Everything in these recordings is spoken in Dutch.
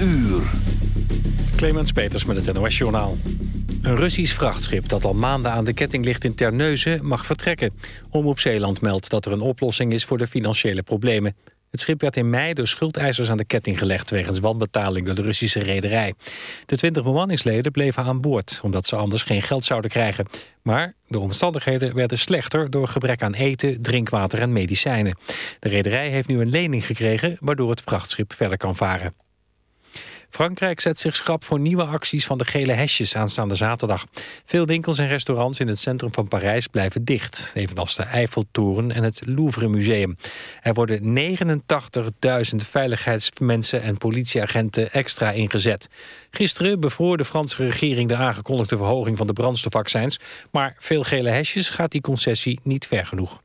uur. Clemens Peters met het NOS Journaal. Een Russisch vrachtschip dat al maanden aan de ketting ligt in Terneuzen mag vertrekken. Omroep Zeeland meldt dat er een oplossing is voor de financiële problemen. Het schip werd in mei door schuldeisers aan de ketting gelegd... wegens wanbetaling door de Russische rederij. De 20 bemanningsleden bleven aan boord... omdat ze anders geen geld zouden krijgen. Maar de omstandigheden werden slechter... door gebrek aan eten, drinkwater en medicijnen. De rederij heeft nu een lening gekregen... waardoor het vrachtschip verder kan varen. Frankrijk zet zich schrap voor nieuwe acties van de gele hesjes aanstaande zaterdag. Veel winkels en restaurants in het centrum van Parijs blijven dicht. Evenals de Eiffeltoren en het Louvre Museum. Er worden 89.000 veiligheidsmensen en politieagenten extra ingezet. Gisteren bevroor de Franse regering de aangekondigde verhoging van de brandstofvaccins. Maar veel gele hesjes gaat die concessie niet ver genoeg.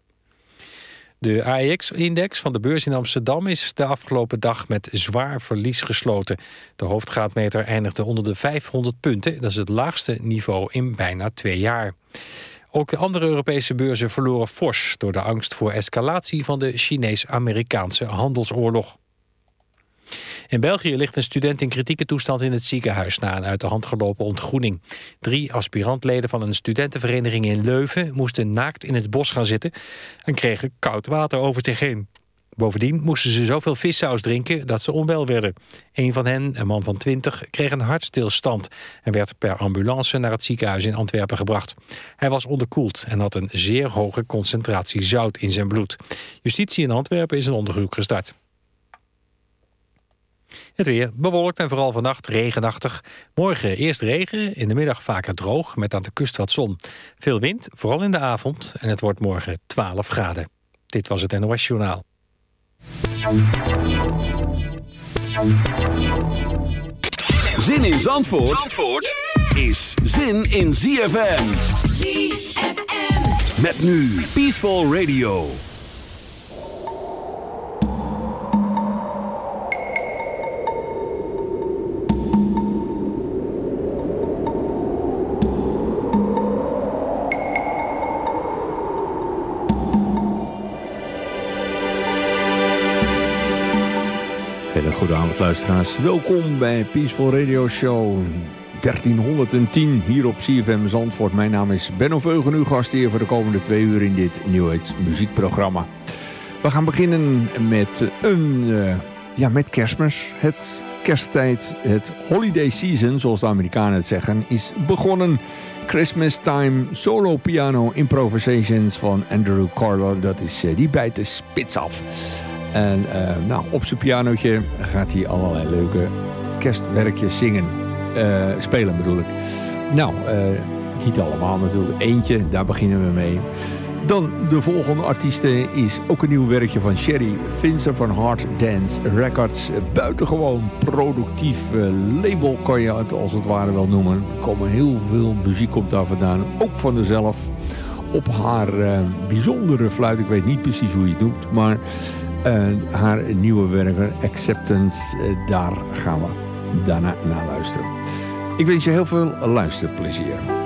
De AEX-index van de beurs in Amsterdam is de afgelopen dag met zwaar verlies gesloten. De hoofdgraadmeter eindigde onder de 500 punten. Dat is het laagste niveau in bijna twee jaar. Ook andere Europese beurzen verloren fors... door de angst voor escalatie van de Chinees-Amerikaanse handelsoorlog. In België ligt een student in kritieke toestand in het ziekenhuis... na een uit de hand gelopen ontgroening. Drie aspirantleden van een studentenvereniging in Leuven... moesten naakt in het bos gaan zitten... en kregen koud water over zich heen. Bovendien moesten ze zoveel vissaus drinken dat ze onwel werden. Een van hen, een man van 20, kreeg een hartstilstand... en werd per ambulance naar het ziekenhuis in Antwerpen gebracht. Hij was onderkoeld en had een zeer hoge concentratie zout in zijn bloed. Justitie in Antwerpen is een onderzoek gestart. Het weer bewolkt en vooral vannacht regenachtig. Morgen eerst regen, in de middag vaker droog... met aan de kust wat zon. Veel wind, vooral in de avond. En het wordt morgen 12 graden. Dit was het NOS Journaal. Zin in Zandvoort, Zandvoort is zin in ZFM. ZFM. Met nu Peaceful Radio. Luisteraars, welkom bij Peaceful Radio Show 1310 hier op CFM Zandvoort. Mijn naam is Benno Veugen, uw gast hier voor de komende twee uur in dit Nieuwheids muziekprogramma. We gaan beginnen met, een, uh, ja, met kerstmis. Het kersttijd, het holiday season, zoals de Amerikanen het zeggen, is begonnen. Christmas Time Solo Piano Improvisations van Andrew Carlo, dat is, uh, die bijt de spits af. En uh, nou, op zijn pianootje gaat hij allerlei leuke kerstwerkjes zingen. Uh, spelen bedoel ik. Nou, uh, niet allemaal natuurlijk. Eentje, daar beginnen we mee. Dan de volgende artieste is ook een nieuw werkje van Sherry Finzer van Hard Dance Records. Buitengewoon productief label kan je het als het ware wel noemen. Er komen heel veel muziek komt daar vandaan. Ook van dezelf op haar bijzondere fluit. Ik weet niet precies hoe je het noemt, maar uh, haar nieuwe werker Acceptance. Uh, daar gaan we daarna naar luisteren. Ik wens je heel veel luisterplezier.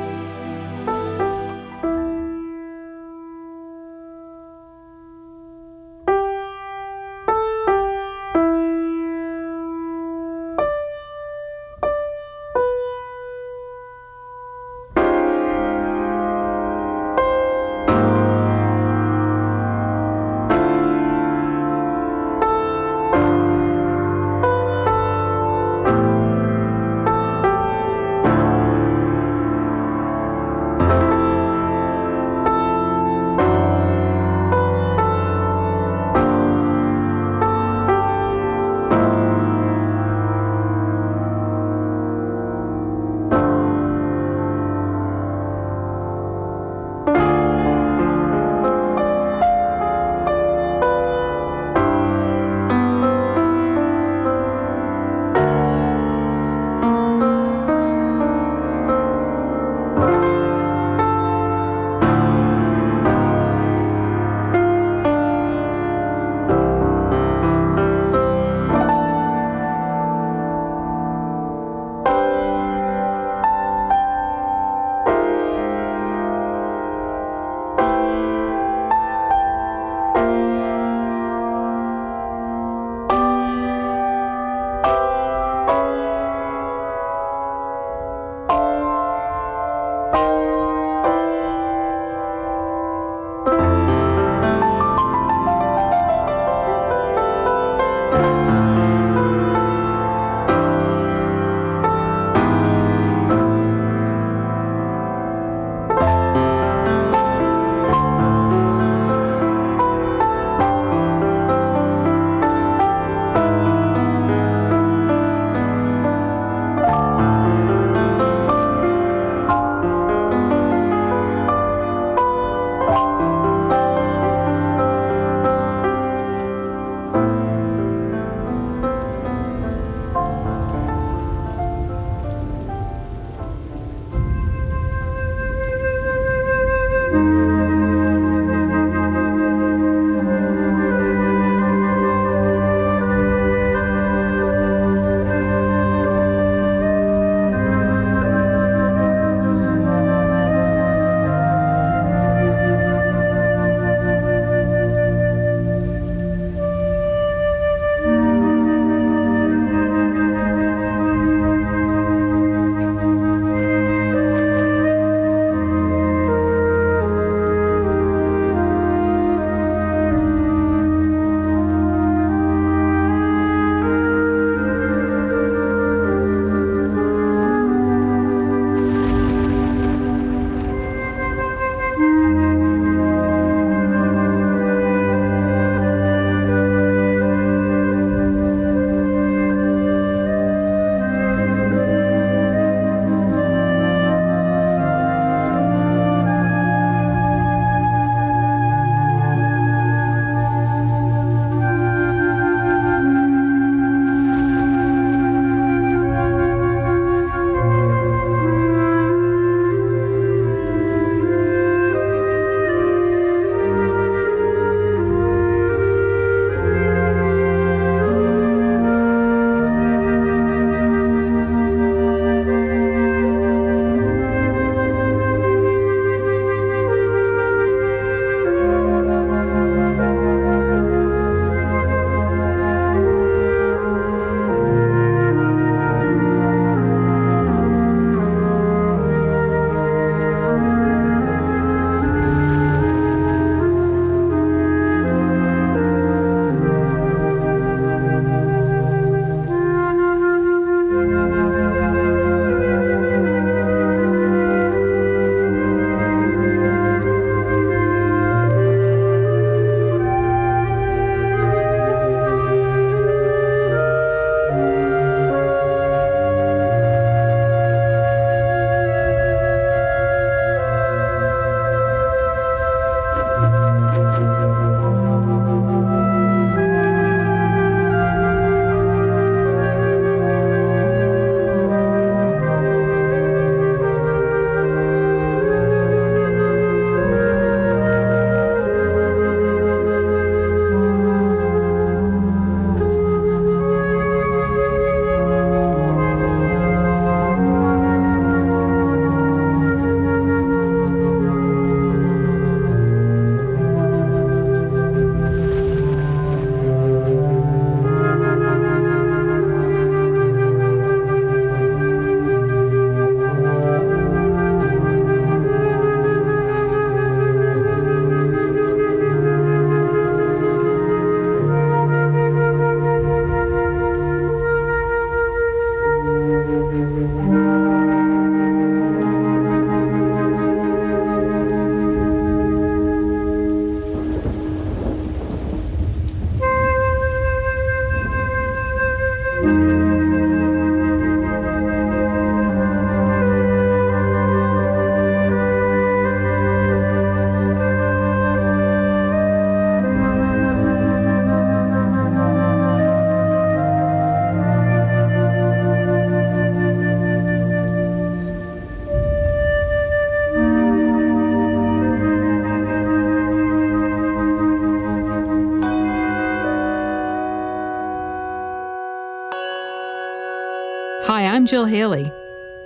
Jill Haley.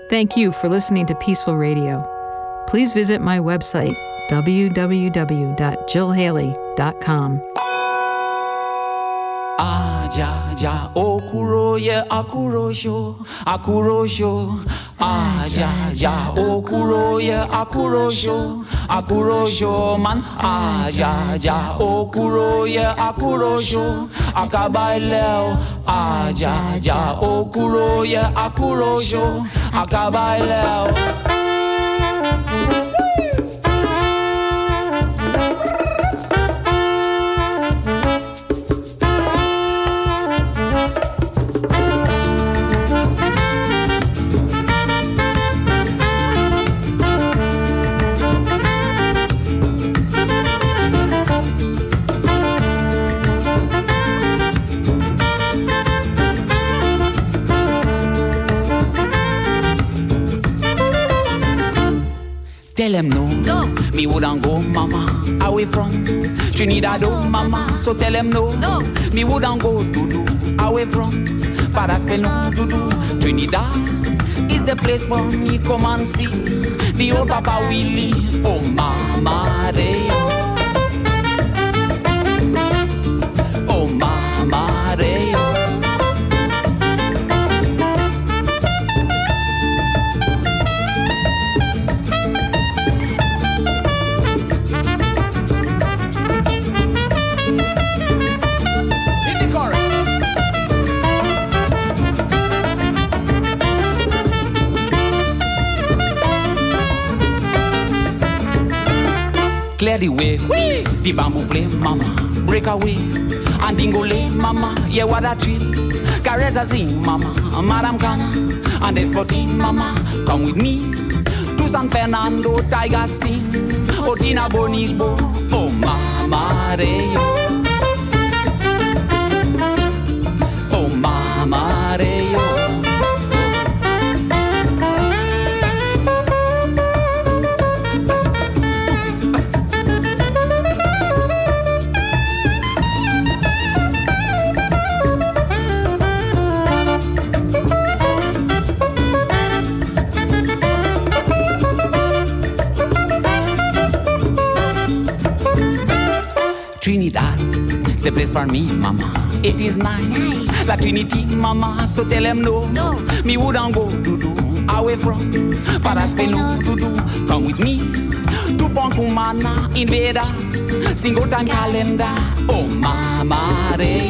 Thank you for listening to Peaceful Radio. Please visit my website, www.jillhaley.com. Akurosho akurosho akurosho akurosho man Aja àkàbà aja, ja àjàjà ó kúrò yẹ. Trinidad, oh, mama. So tell them no, No. me wouldn't go to do away from Paraspel, no, to do Trinidad is the place for me. Come and see the old Papa Willie, oh, mama, they, Clear the way, the bamboo play, mama. Break away, and dingole, mama. Yeah, what a treat. Caressa sing, mama. Madam Kana, and Despotin, mama. Come with me to San Fernando, Tiger sing. Oh, Otina Bonilbo, oh mama, they. The place for me, mama. It is nice, La Trinity, mama. So tell them no, No. Me wouldn't go to do away from, but I spend no to do. Come with me to Ponkumana, Invader, single time calendar. Oh, mama, they,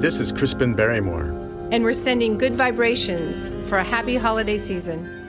This is Crispin Barrymore. and we're sending good vibrations for a happy holiday season.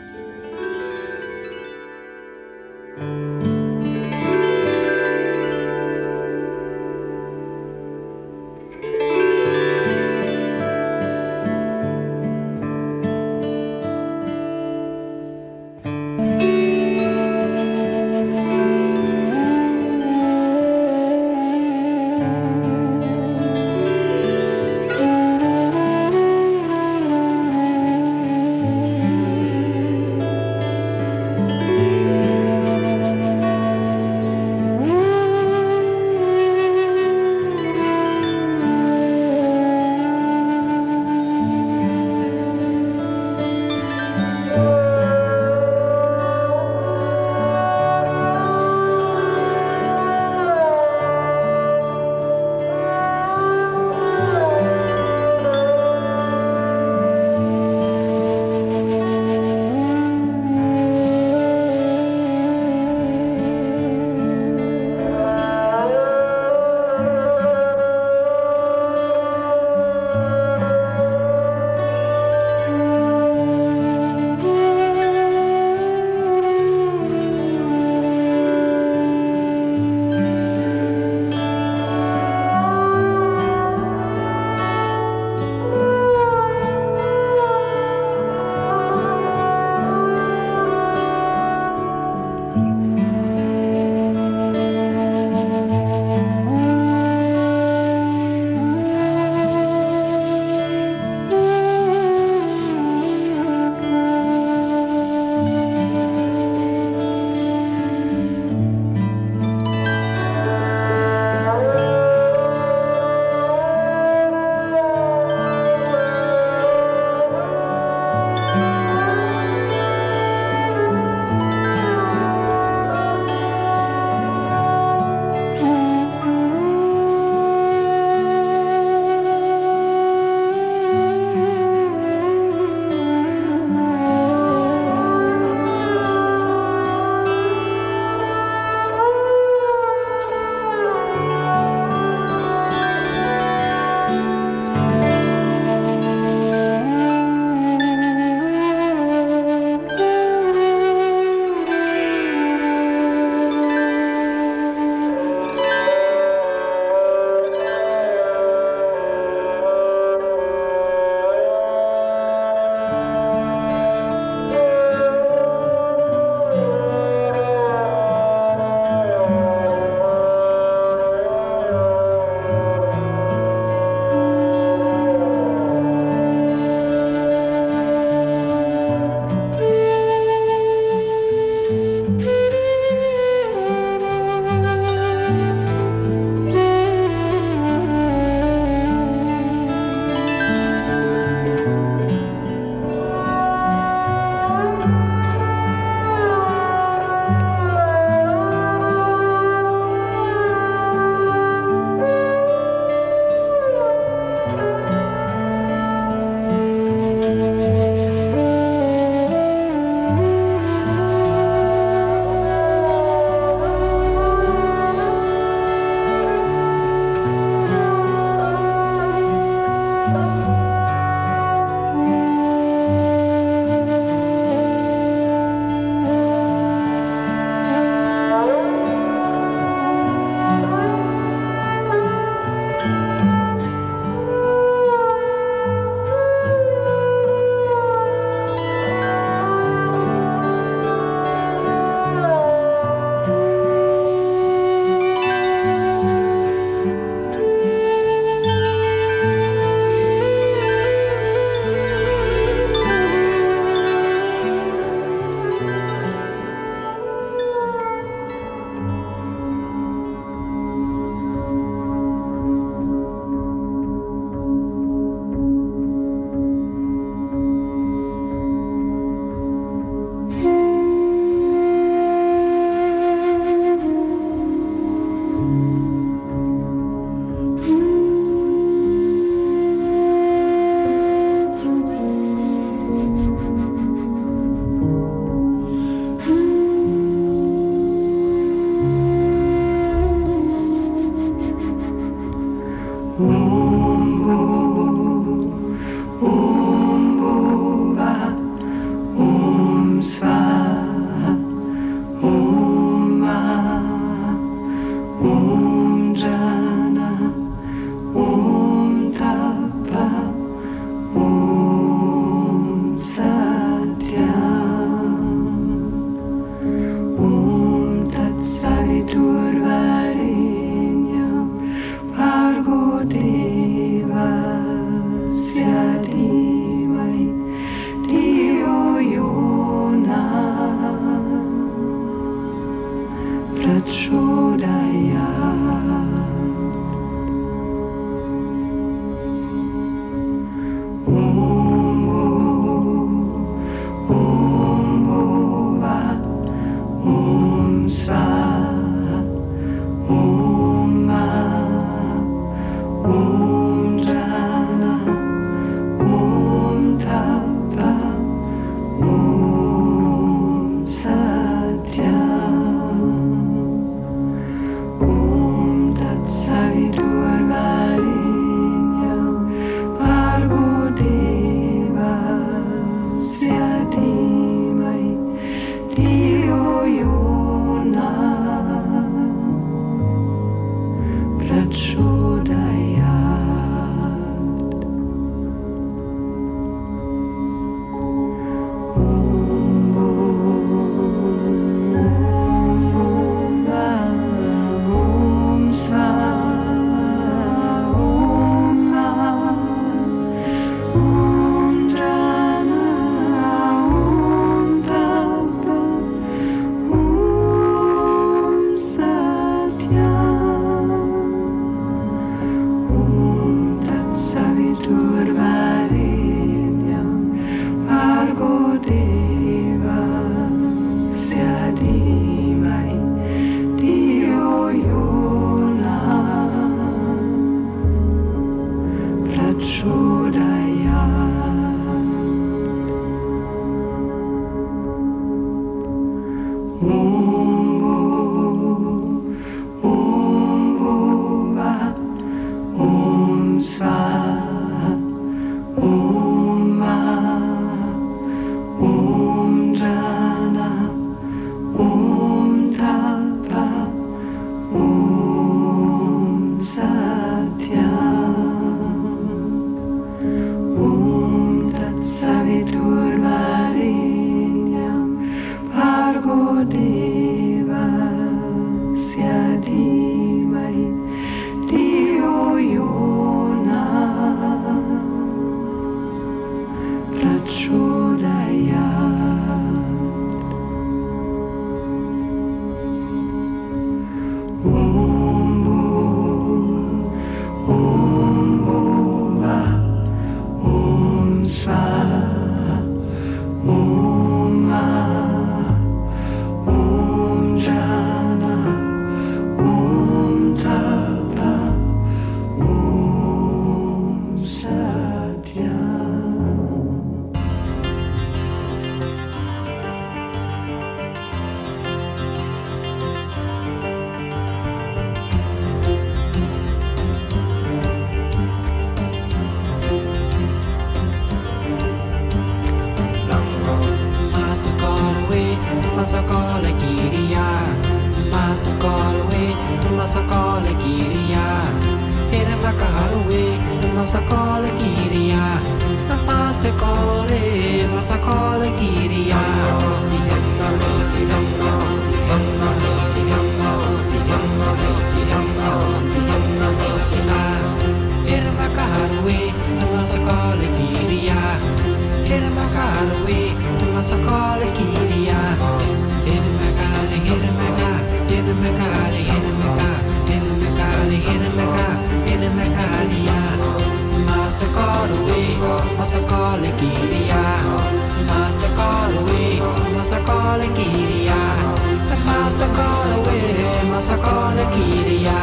masakala kiriya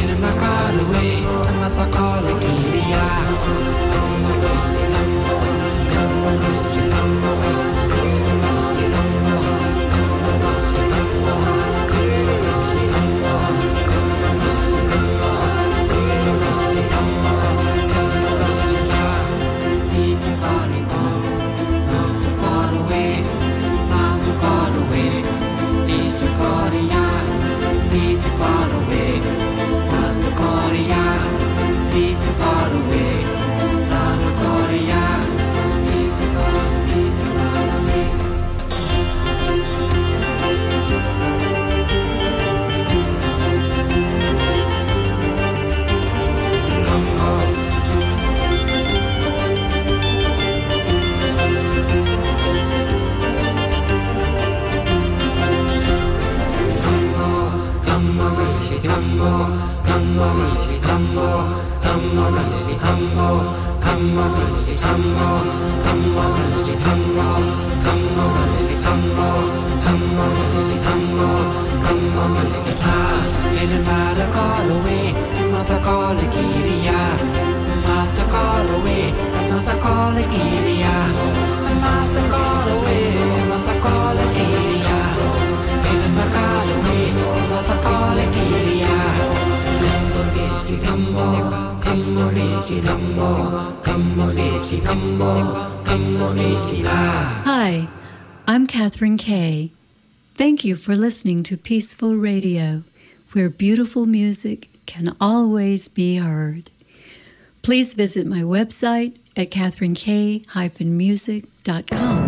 ilma kaluwe masakala kiriya kamu lusinam kamu lusinam rishi sambo hambo rishi sambo hambo rishi sambo hambo rishi sambo hambo rishi sambo hambo rishi sambo hambo rishi sambo hambo rishi sambo in a matter call away masa call a kiriya master call away masa call a kiriya master call away masa call a kiriya Hi, I'm Catherine Kay. Thank you for listening to Peaceful Radio, where beautiful music can always be heard. Please visit my website at catherinekay-music.com.